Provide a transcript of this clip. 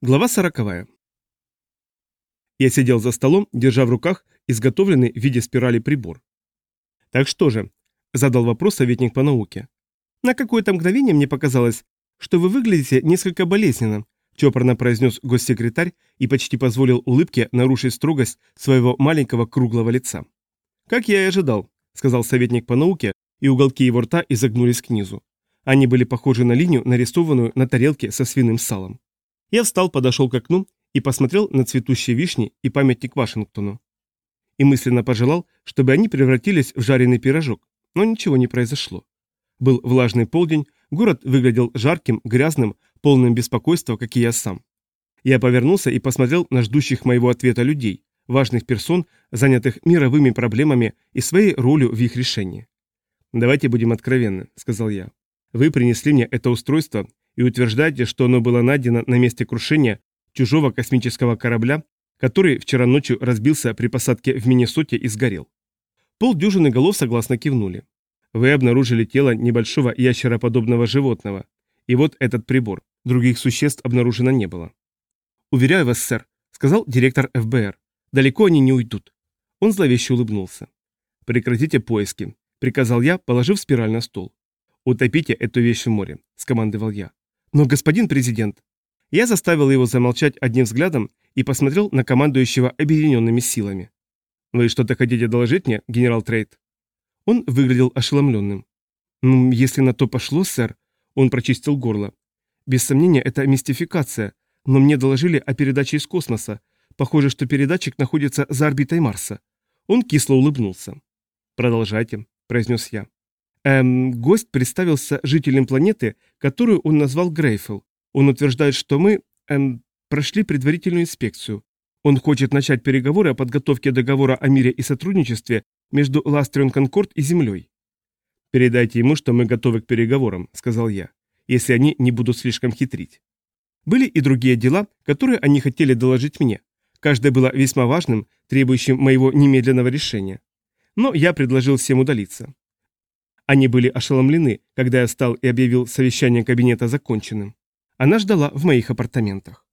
Глава сороковая. Я сидел за столом, держа в руках изготовленный в виде спирали прибор. «Так что же?» – задал вопрос советник по науке. «На какое-то мгновение мне показалось, что вы выглядите несколько болезненно», – чопорно произнес госсекретарь и почти позволил улыбке нарушить строгость своего маленького круглого лица. «Как я и ожидал», – сказал советник по науке, и уголки его рта изогнулись к низу. Они были похожи на линию, нарисованную на тарелке со свиным салом. Я встал, подошел к окну и посмотрел на цветущие вишни и памятник Вашингтону. И мысленно пожелал, чтобы они превратились в жареный пирожок, но ничего не произошло. Был влажный полдень, город выглядел жарким, грязным, полным беспокойства, как и я сам. Я повернулся и посмотрел на ждущих моего ответа людей, важных персон, занятых мировыми проблемами и своей ролью в их решении. «Давайте будем откровенны», — сказал я. «Вы принесли мне это устройство, и утверждаете, что оно было найдено на месте крушения чужого космического корабля, который вчера ночью разбился при посадке в Миннесоте и сгорел. Полдюжины голов согласно кивнули. Вы обнаружили тело небольшого ящероподобного животного. И вот этот прибор. Других существ обнаружено не было. «Уверяю вас, сэр», — сказал директор ФБР. «Далеко они не уйдут». Он зловеще улыбнулся. «Прекратите поиски», — приказал я, положив спираль на стол. «Утопите эту вещь в море», — скомандовал я. «Но, господин президент...» Я заставил его замолчать одним взглядом и посмотрел на командующего объединенными силами. «Вы что-то хотите доложить мне, генерал Трейд?» Он выглядел ошеломленным. «Ну, если на то пошло, сэр...» Он прочистил горло. «Без сомнения, это мистификация, но мне доложили о передаче из космоса. Похоже, что передатчик находится за орбитой Марса». Он кисло улыбнулся. «Продолжайте», — произнес я. Эм, гость представился жителем планеты, которую он назвал Грейфел. Он утверждает, что мы, эм, прошли предварительную инспекцию. Он хочет начать переговоры о подготовке договора о мире и сотрудничестве между Ластрион Конкорд и Землей. «Передайте ему, что мы готовы к переговорам», — сказал я, «если они не будут слишком хитрить». Были и другие дела, которые они хотели доложить мне. Каждое было весьма важным, требующим моего немедленного решения. Но я предложил всем удалиться. Они были ошеломлены, когда я стал и объявил совещание кабинета законченным. Она ждала в моих апартаментах.